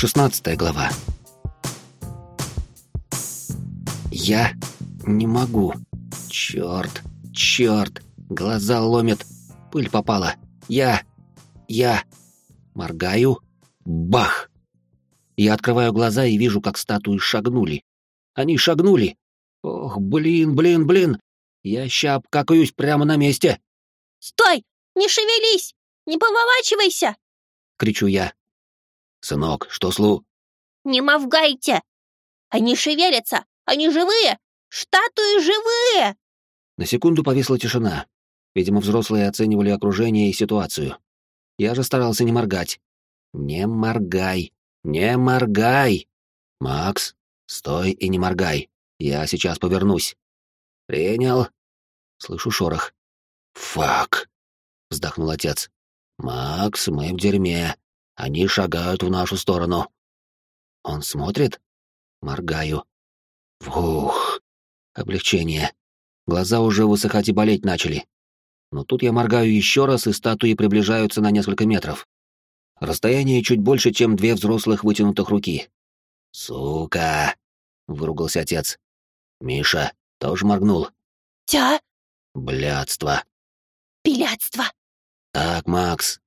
16 глава. Я не могу. Черт, черт, глаза ломят, пыль попала. Я... я... Моргаю. Бах! Я открываю глаза и вижу, как статуи шагнули. Они шагнули. Ох, блин, блин, блин. Я ща обкакаюсь прямо на месте. «Стой! Не шевелись! Не поворачивайся!» — кричу я. «Сынок, что слу?» «Не мавгайте! Они шевелятся! Они живые! Статуи живые!» На секунду повисла тишина. Видимо, взрослые оценивали окружение и ситуацию. Я же старался не моргать. «Не моргай! Не моргай! Макс, стой и не моргай. Я сейчас повернусь». «Принял». Слышу шорох. «Фак!» — вздохнул отец. «Макс, мы в дерьме. Они шагают в нашу сторону. Он смотрит? Моргаю. Фух. Облегчение. Глаза уже высыхать и болеть начали. Но тут я моргаю еще раз, и статуи приближаются на несколько метров. Расстояние чуть больше, чем две взрослых вытянутых руки. «Сука!» — выругался отец. Миша тоже моргнул. «Тя?» «Блядство!» «Пилятство!» «Так, Макс,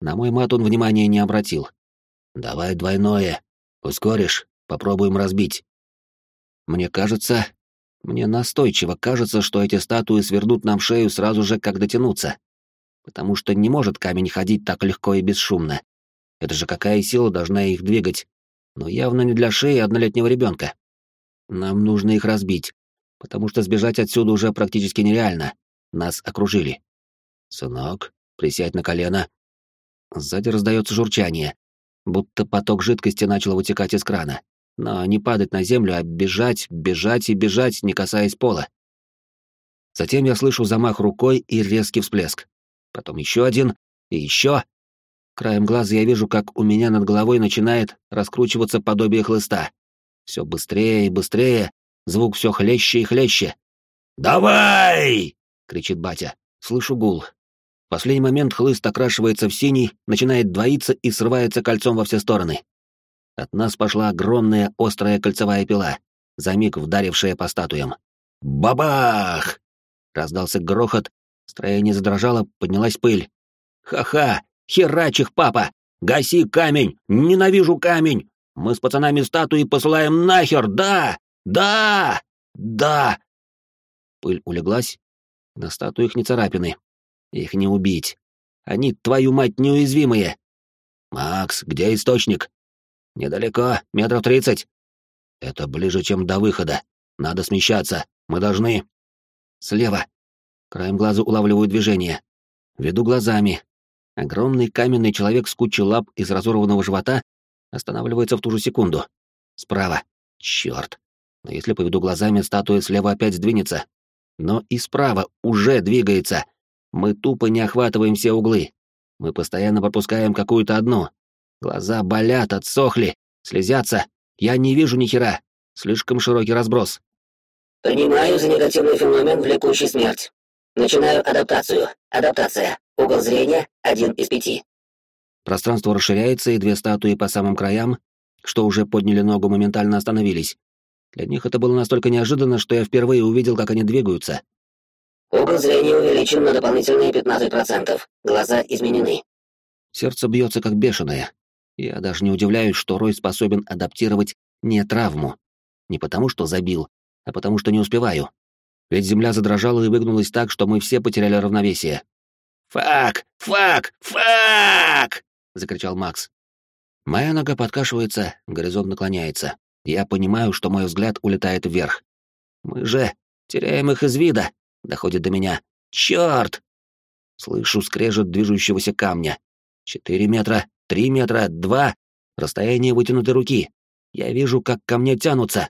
на мой мат он внимания не обратил. «Давай двойное. Ускоришь, попробуем разбить». Мне кажется, мне настойчиво кажется, что эти статуи свернут нам шею сразу же, как дотянуться. Потому что не может камень ходить так легко и бесшумно. Это же какая сила должна их двигать? Но явно не для шеи однолетнего ребенка. Нам нужно их разбить, потому что сбежать отсюда уже практически нереально. Нас окружили. Сынок, присядь на колено. Сзади раздается журчание, будто поток жидкости начал вытекать из крана. Но не падать на землю, а бежать, бежать и бежать, не касаясь пола. Затем я слышу замах рукой и резкий всплеск. Потом еще один и еще. Краем глаза я вижу, как у меня над головой начинает раскручиваться подобие хлыста. Все быстрее и быстрее, звук все хлеще и хлеще. «Давай!» — кричит батя. Слышу гул, в последний момент хлыст окрашивается в синий, начинает двоиться и срывается кольцом во все стороны. От нас пошла огромная острая кольцевая пила, за миг вдарившая по статуям. «Бабах!» Раздался грохот, строение задрожало, поднялась пыль. «Ха-ха! Херач их, папа! Гаси камень! Ненавижу камень! Мы с пацанами статуи посылаем нахер! Да! Да! Да!» Пыль улеглась, на статуях не царапины, их не убить. Они, твою мать, неуязвимые. Макс, где источник? Недалеко, метров тридцать. Это ближе, чем до выхода. Надо смещаться. Мы должны... Слева. Краем глаза улавливаю движение. Веду глазами. Огромный каменный человек с кучей лап из разорванного живота останавливается в ту же секунду. Справа. Черт. Но если поведу глазами, статуя слева опять сдвинется. Но и справа уже двигается. Мы тупо не охватываем все углы. Мы постоянно пропускаем какую-то одну. Глаза болят, отсохли, слезятся. Я не вижу ни хера. Слишком широкий разброс. Принимаю за негативный феномен влекущий смерть. Начинаю адаптацию. Адаптация. Угол зрения один из пяти. Пространство расширяется, и две статуи по самым краям, что уже подняли ногу, моментально остановились. Для них это было настолько неожиданно, что я впервые увидел, как они двигаются. Угол зрения увеличен на дополнительные 15%. Глаза изменены. Сердце бьется как бешеное. Я даже не удивляюсь, что Рой способен адаптировать не травму. Не потому, что забил, а потому, что не успеваю. Ведь земля задрожала и выгнулась так, что мы все потеряли равновесие. «Фак! Фак! Фак!» — закричал Макс. Моя нога подкашивается, горизонт наклоняется. Я понимаю, что мой взгляд улетает вверх. Мы же теряем их из вида доходит до меня. Черт! Слышу скрежет движущегося камня. Четыре метра, три метра, два. Расстояние вытянутой руки. Я вижу, как ко мне тянутся.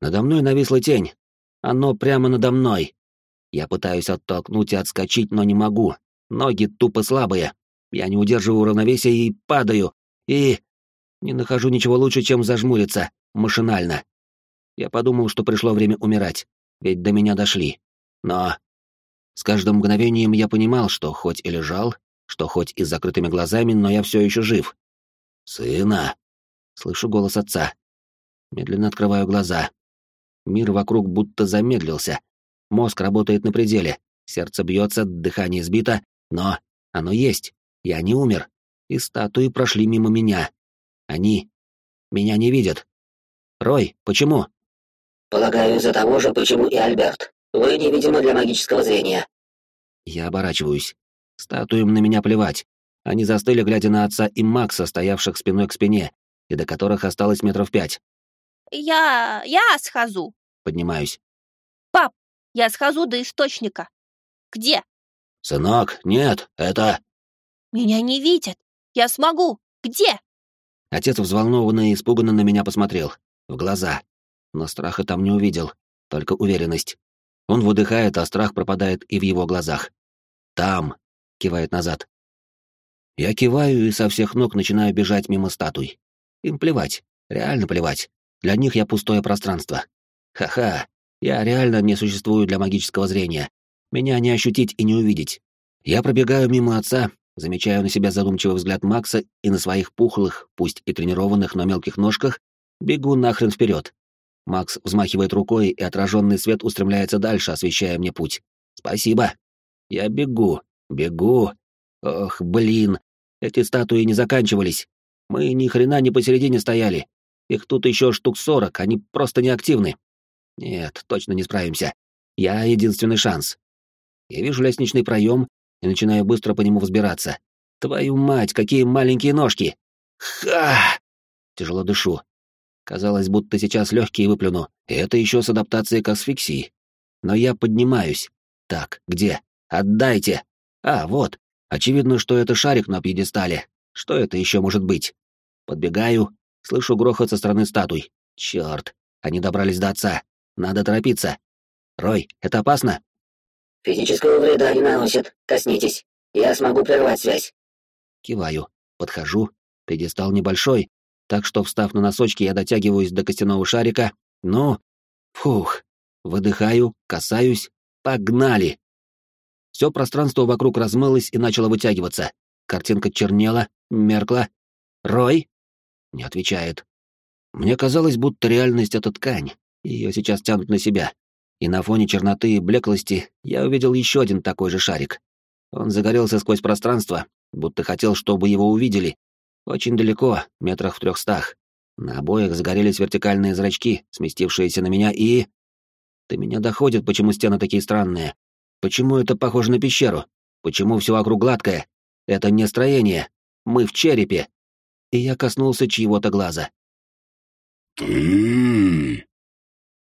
Надо мной нависла тень. Оно прямо надо мной. Я пытаюсь оттолкнуть и отскочить, но не могу. Ноги тупо слабые. Я не удерживаю равновесия и падаю. И... Не нахожу ничего лучше, чем зажмуриться. Машинально. Я подумал, что пришло время умирать. Ведь до меня дошли. Но с каждым мгновением я понимал, что хоть и лежал, что хоть и с закрытыми глазами, но я все еще жив. «Сына!» Слышу голос отца. Медленно открываю глаза. Мир вокруг будто замедлился. Мозг работает на пределе. Сердце бьется, дыхание сбито, но оно есть. Я не умер. И статуи прошли мимо меня. Они меня не видят. Рой, почему? Полагаю, из-за того же, почему и Альберт. Вы невидимы для магического зрения. Я оборачиваюсь. Статуям на меня плевать. Они застыли, глядя на отца и Макса, стоявших спиной к спине, и до которых осталось метров пять. Я... я схожу. Поднимаюсь. Пап, я схожу до источника. Где? «Сынок, нет, это...» Меня не видят. Я смогу. Где? Отец взволнованно и испуганно на меня посмотрел. В глаза. Но страха там не увидел. Только уверенность. Он выдыхает, а страх пропадает и в его глазах. «Там!» — кивает назад. Я киваю и со всех ног начинаю бежать мимо статуй. Им плевать. Реально плевать. Для них я пустое пространство. Ха-ха. Я реально не существую для магического зрения. Меня не ощутить и не увидеть. Я пробегаю мимо отца, замечаю на себя задумчивый взгляд Макса и на своих пухлых, пусть и тренированных, но мелких ножках, бегу нахрен вперед. Макс взмахивает рукой, и отраженный свет устремляется дальше, освещая мне путь. Спасибо. Я бегу, бегу. Ох, блин, эти статуи не заканчивались. Мы ни хрена не посередине стояли. Их тут еще штук сорок, они просто неактивны. Нет, точно не справимся. Я единственный шанс. Я вижу лестничный проем и начинаю быстро по нему взбираться. Твою мать, какие маленькие ножки! Ха! Тяжело дышу. Казалось, будто сейчас легкие выплюну, и это еще с адаптацией к асфиксии. Но я поднимаюсь. Так, где? Отдайте! А, вот. Очевидно, что это шарик на пьедестале. Что это еще может быть? Подбегаю, слышу грохот со стороны статуй. Черт, они добрались до отца. Надо торопиться. Рой, это опасно? Физического вреда не наносит. Коснитесь. Я смогу прервать связь. Киваю. Подхожу. Пьедестал небольшой, так что, встав на носочки, я дотягиваюсь до костяного шарика. Ну, фух. Выдыхаю, касаюсь. Погнали! Все пространство вокруг размылось и начало вытягиваться. Картинка чернела, меркла. «Рой?» Не отвечает. Мне казалось, будто реальность — это ткань. Ее сейчас тянут на себя и на фоне черноты и блеклости я увидел еще один такой же шарик. Он загорелся сквозь пространство, будто хотел, чтобы его увидели. Очень далеко, метрах в трехстах. На обоих загорелись вертикальные зрачки, сместившиеся на меня, и... До меня доходит, почему стены такие странные. Почему это похоже на пещеру? Почему все вокруг гладкое? Это не строение. Мы в черепе. И я коснулся чьего-то глаза. «Ты...»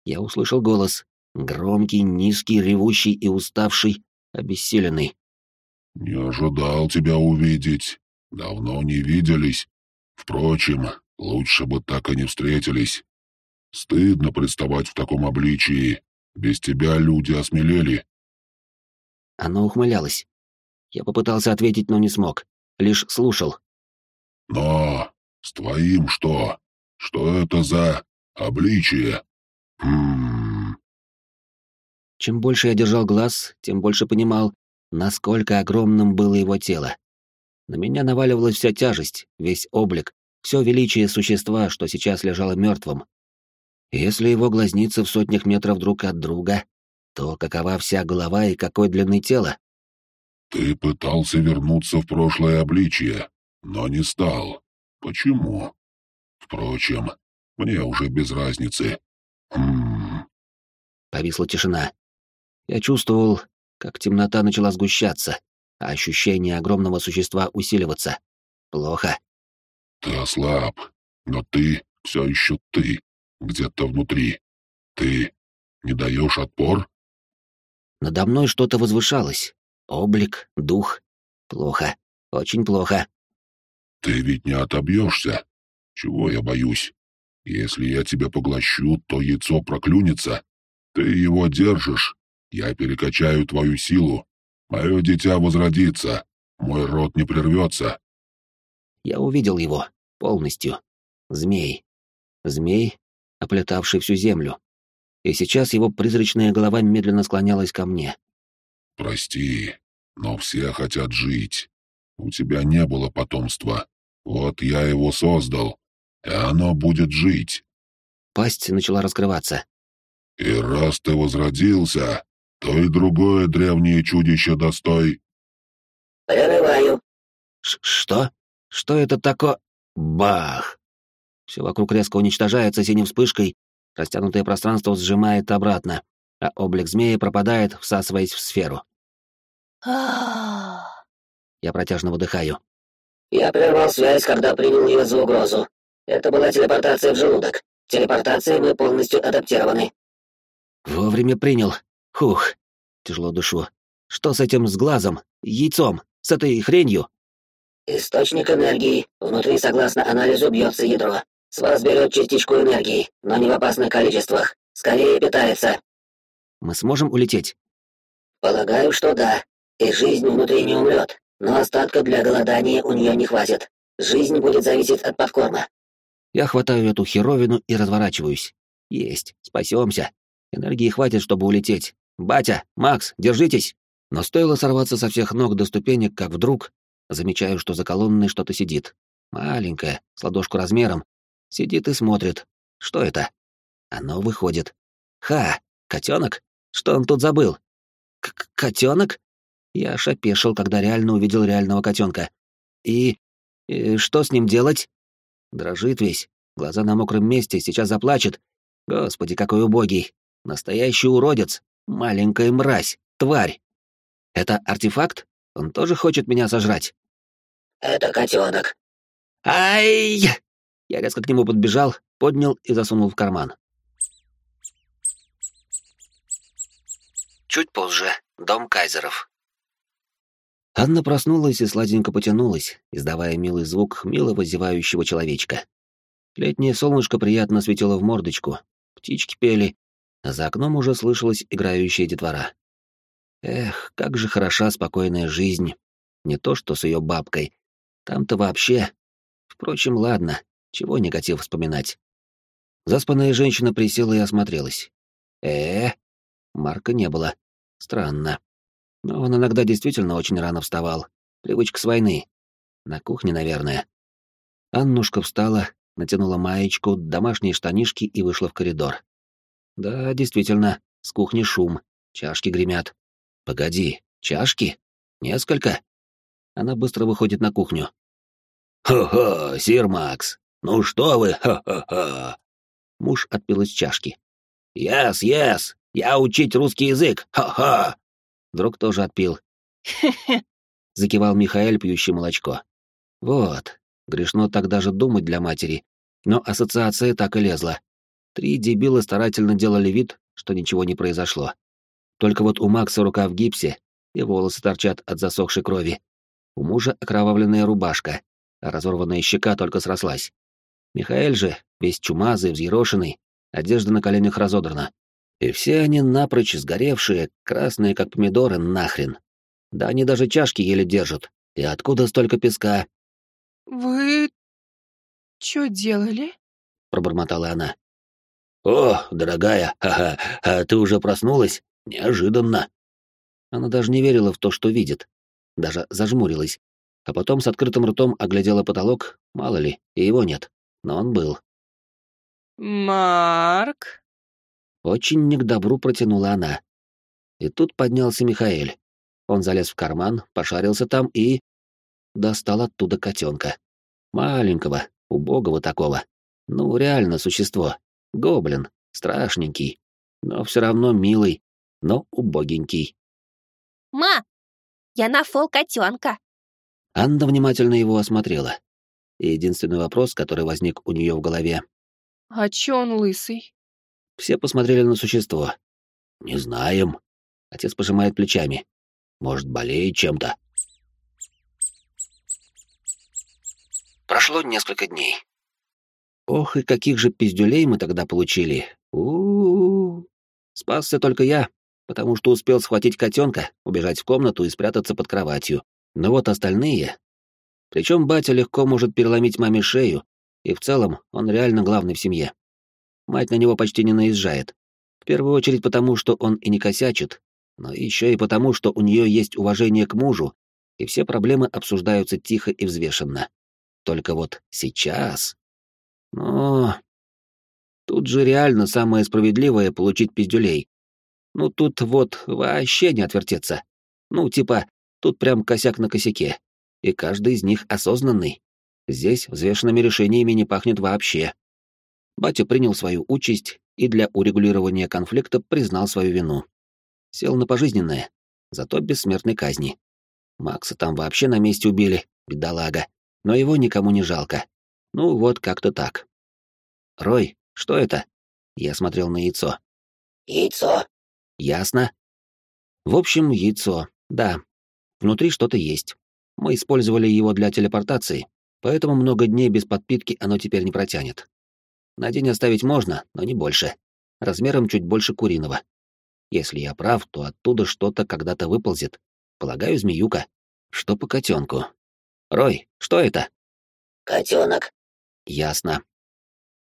Я услышал голос, Громкий, низкий, ревущий и уставший, обессиленный. «Не ожидал тебя увидеть. Давно не виделись. Впрочем, лучше бы так и не встретились. Стыдно представать в таком обличии. Без тебя люди осмелели». Она ухмылялась. Я попытался ответить, но не смог. Лишь слушал. «Но с твоим что? Что это за обличие? Хм...» Чем больше я держал глаз, тем больше понимал, насколько огромным было его тело. На меня наваливалась вся тяжесть, весь облик, все величие существа, что сейчас лежало мертвым. Если его глазницы в сотнях метров друг от друга, то какова вся голова и какой длины тело? Ты пытался вернуться в прошлое обличие, но не стал. Почему? Впрочем, мне уже без разницы. Хм. Повисла тишина. Я чувствовал, как темнота начала сгущаться, а ощущение огромного существа усиливаться. Плохо. Ты ослаб, но ты все еще ты, где-то внутри. Ты не даешь отпор? Надо мной что-то возвышалось. Облик, дух. Плохо. Очень плохо. Ты ведь не отобьешься. Чего я боюсь? Если я тебя поглощу, то яйцо проклюнется. Ты его держишь, я перекачаю твою силу. Мое дитя возродится. Мой род не прервется. Я увидел его. Полностью. Змей. Змей, оплетавший всю землю. И сейчас его призрачная голова медленно склонялась ко мне. Прости, но все хотят жить. У тебя не было потомства. Вот я его создал. и оно будет жить. Пасть начала раскрываться. И раз ты возродился, то и другое древнее чудище достой. Прерываю. Ш что? Что это такое? Бах! Все вокруг резко уничтожается синей вспышкой, растянутое пространство сжимает обратно, а облик змеи пропадает, всасываясь в сферу. А. Я протяжно выдыхаю. Я прервал связь, когда принял ее за угрозу. Это была телепортация в желудок. Телепортации мы полностью адаптированы. Вовремя принял. Хух. Тяжело дышу. Что с этим с глазом, яйцом, с этой хренью? Источник энергии. Внутри, согласно анализу, бьется ядро. С вас берет частичку энергии, но не в опасных количествах. Скорее питается. Мы сможем улететь? Полагаю, что да. И жизнь внутри не умрет, но остатка для голодания у нее не хватит. Жизнь будет зависеть от подкорма. Я хватаю эту херовину и разворачиваюсь. Есть, спасемся. Энергии хватит, чтобы улететь. Батя, Макс, держитесь! Но стоило сорваться со всех ног до ступенек, как вдруг замечаю, что за колонной что-то сидит. Маленькое, с ладошку размером. Сидит и смотрит. Что это? Оно выходит. Ха! Котенок? Что он тут забыл? К котенок? Я аж опешил, когда реально увидел реального котенка. И... и что с ним делать? Дрожит весь, глаза на мокром месте, сейчас заплачет. Господи, какой убогий. Настоящий уродец. Маленькая мразь. Тварь. Это артефакт? Он тоже хочет меня сожрать? Это котенок. Ай! Я резко к нему подбежал, поднял и засунул в карман. Чуть позже. Дом Кайзеров. Анна проснулась и сладенько потянулась, издавая милый звук милого зевающего человечка. Летнее солнышко приятно светило в мордочку, птички пели, а за окном уже слышалась играющая детвора. Эх, как же хороша спокойная жизнь. Не то что с ее бабкой. Там-то вообще... Впрочем, ладно, чего негатив вспоминать. Заспанная женщина присела и осмотрелась. э э Марка не было. Странно. Но он иногда действительно очень рано вставал. Привычка с войны. На кухне, наверное. Аннушка встала, натянула маечку, домашние штанишки и вышла в коридор. Да, действительно, с кухни шум, чашки гремят. Погоди, чашки? Несколько? Она быстро выходит на кухню. «Хо-хо, сир Макс, ну что вы, хо-хо-хо!» Муж отпил из чашки. «Яс, яс, я учить русский язык, хо-хо!» Друг тоже отпил. Закивал Михаэль, пьющий молочко. Вот, грешно так даже думать для матери, но ассоциация так и лезла. Три дебила старательно делали вид, что ничего не произошло. Только вот у Макса рука в гипсе, и волосы торчат от засохшей крови. У мужа окровавленная рубашка, а разорванная щека только срослась. Михаэль же, весь чумазый, взъерошенный, одежда на коленях разодрана. И все они напрочь сгоревшие, красные, как помидоры, нахрен. Да они даже чашки еле держат. И откуда столько песка? «Вы... что делали?» — пробормотала она. «О, дорогая, ха-ха, а ты уже проснулась? Неожиданно!» Она даже не верила в то, что видит. Даже зажмурилась. А потом с открытым ртом оглядела потолок, мало ли, и его нет. Но он был. «Марк?» Очень не к добру протянула она. И тут поднялся Михаэль. Он залез в карман, пошарился там и... Достал оттуда котенка. Маленького, убогого такого. Ну, реально существо. Гоблин, страшненький. Но все равно милый, но убогенький. Ма, я нашел котенка. Анна внимательно его осмотрела. И единственный вопрос, который возник у нее в голове. «А чё он лысый?» Все посмотрели на существо. «Не знаем». Отец пожимает плечами. «Может, болеет чем-то?» Прошло несколько дней. Ох, и каких же пиздюлей мы тогда получили. у у, -у. Спасся только я, потому что успел схватить котенка, убежать в комнату и спрятаться под кроватью. Но вот остальные... Причем батя легко может переломить маме шею, и в целом он реально главный в семье. Мать на него почти не наезжает. В первую очередь потому, что он и не косячит, но еще и потому, что у нее есть уважение к мужу, и все проблемы обсуждаются тихо и взвешенно. Только вот сейчас... Но... Тут же реально самое справедливое — получить пиздюлей. Ну тут вот вообще не отвертеться. Ну типа, тут прям косяк на косяке. И каждый из них осознанный. Здесь взвешенными решениями не пахнет вообще. Батя принял свою участь и для урегулирования конфликта признал свою вину. Сел на пожизненное, зато бессмертной казни. Макса там вообще на месте убили, бедолага, но его никому не жалко. Ну вот как-то так. «Рой, что это?» Я смотрел на яйцо. «Яйцо». «Ясно». В общем, яйцо, да. Внутри что-то есть. Мы использовали его для телепортации, поэтому много дней без подпитки оно теперь не протянет. На день оставить можно, но не больше. Размером чуть больше куриного. Если я прав, то оттуда что-то когда-то выползет. Полагаю, змеюка. Что по котенку? Рой, что это? Котенок. Ясно.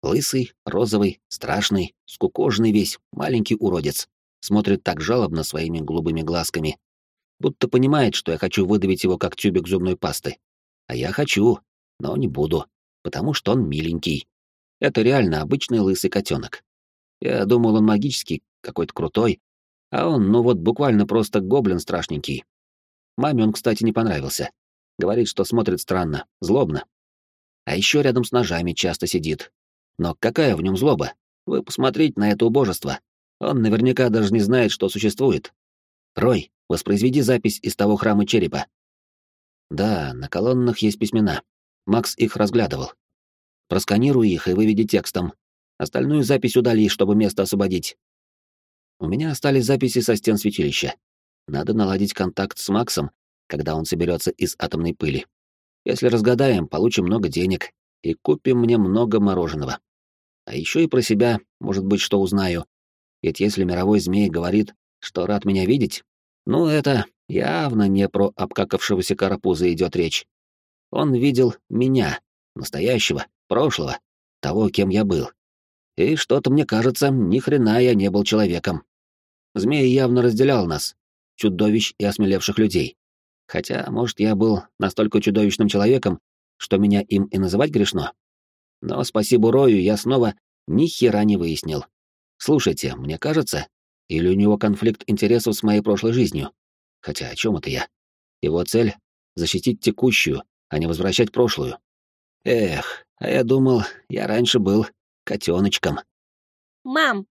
Лысый, розовый, страшный, скукоженный весь, маленький уродец. Смотрит так жалобно своими голубыми глазками. Будто понимает, что я хочу выдавить его как тюбик зубной пасты. А я хочу, но не буду, потому что он миленький. Это реально обычный лысый котенок. Я думал, он магический, какой-то крутой, а он, ну вот, буквально просто гоблин страшненький. Маме он, кстати, не понравился. Говорит, что смотрит странно, злобно. А еще рядом с ножами часто сидит. Но какая в нем злоба? Вы посмотрите на это убожество. Он наверняка даже не знает, что существует. Рой, воспроизведи запись из того храма черепа. Да, на колоннах есть письмена. Макс их разглядывал. Просканируй их и выведи текстом. Остальную запись удали, чтобы место освободить. У меня остались записи со стен святилища. Надо наладить контакт с Максом, когда он соберется из атомной пыли. Если разгадаем, получим много денег и купим мне много мороженого. А еще и про себя, может быть, что узнаю. Ведь если мировой змей говорит, что рад меня видеть, ну это явно не про обкакавшегося карапуза идет речь. Он видел меня, настоящего, прошлого, того, кем я был. И что-то мне кажется, ни хрена я не был человеком. Змей явно разделял нас, чудовищ и осмелевших людей. Хотя, может, я был настолько чудовищным человеком, что меня им и называть грешно. Но спасибо Рою я снова ни хера не выяснил. Слушайте, мне кажется, или у него конфликт интересов с моей прошлой жизнью? Хотя о чем это я? Его цель — защитить текущую, а не возвращать прошлую. Эх, а я думал, я раньше был котеночком. Мам,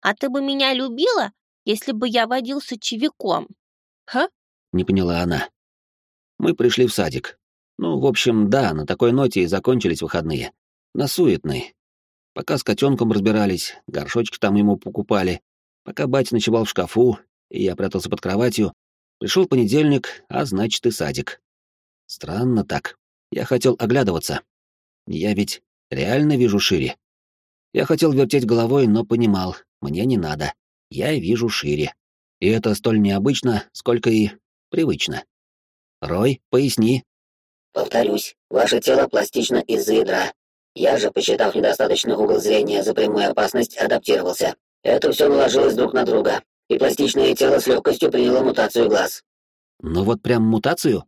а ты бы меня любила, если бы я водился чевиком? Ха? Не поняла она. Мы пришли в садик. Ну, в общем, да, на такой ноте и закончились выходные. На суетной. Пока с котенком разбирались, горшочки там ему покупали. Пока батя ночевал в шкафу, и я прятался под кроватью, пришел понедельник, а значит и садик. Странно так. Я хотел оглядываться. Я ведь реально вижу шире. Я хотел вертеть головой, но понимал, мне не надо. Я вижу шире. И это столь необычно, сколько и привычно. Рой, поясни. Повторюсь, ваше тело пластично из-за ядра. Я же, посчитав недостаточный угол зрения за прямую опасность, адаптировался. Это все наложилось друг на друга, и пластичное тело с легкостью приняло мутацию глаз. Ну вот прям мутацию?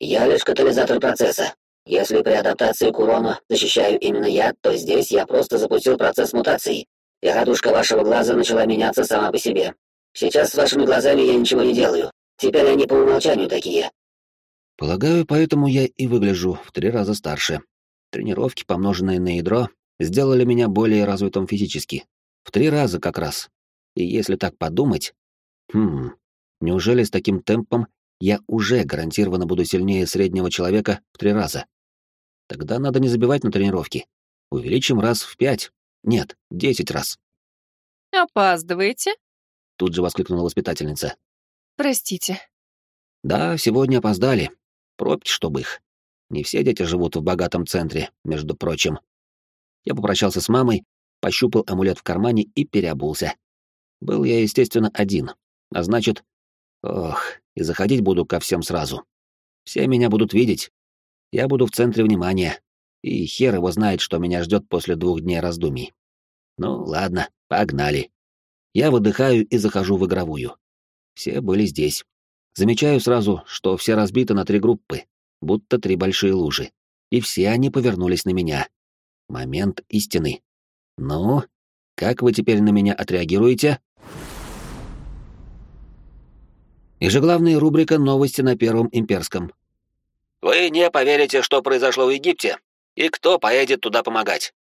Я лишь катализатор процесса. Если при адаптации к урону защищаю именно я, то здесь я просто запустил процесс мутации, и радужка вашего глаза начала меняться сама по себе. Сейчас с вашими глазами я ничего не делаю. Теперь они по умолчанию такие. Полагаю, поэтому я и выгляжу в три раза старше. Тренировки, помноженные на ядро, сделали меня более развитым физически. В три раза как раз. И если так подумать... Хм... Неужели с таким темпом я уже гарантированно буду сильнее среднего человека в три раза? Тогда надо не забивать на тренировки. Увеличим раз в пять. Нет, десять раз. «Опаздываете?» Тут же воскликнула воспитательница. «Простите». Да, сегодня опоздали. Пробки, чтобы их. Не все дети живут в богатом центре, между прочим. Я попрощался с мамой, пощупал амулет в кармане и переобулся. Был я, естественно, один. А значит... Ох, и заходить буду ко всем сразу. Все меня будут видеть, я буду в центре внимания, и хер его знает, что меня ждет после двух дней раздумий. Ну, ладно, погнали. Я выдыхаю и захожу в игровую. Все были здесь. Замечаю сразу, что все разбиты на три группы, будто три большие лужи. И все они повернулись на меня. Момент истины. Ну, как вы теперь на меня отреагируете? Ежеглавная рубрика «Новости на Первом Имперском». Вы не поверите, что произошло в Египте, и кто поедет туда помогать.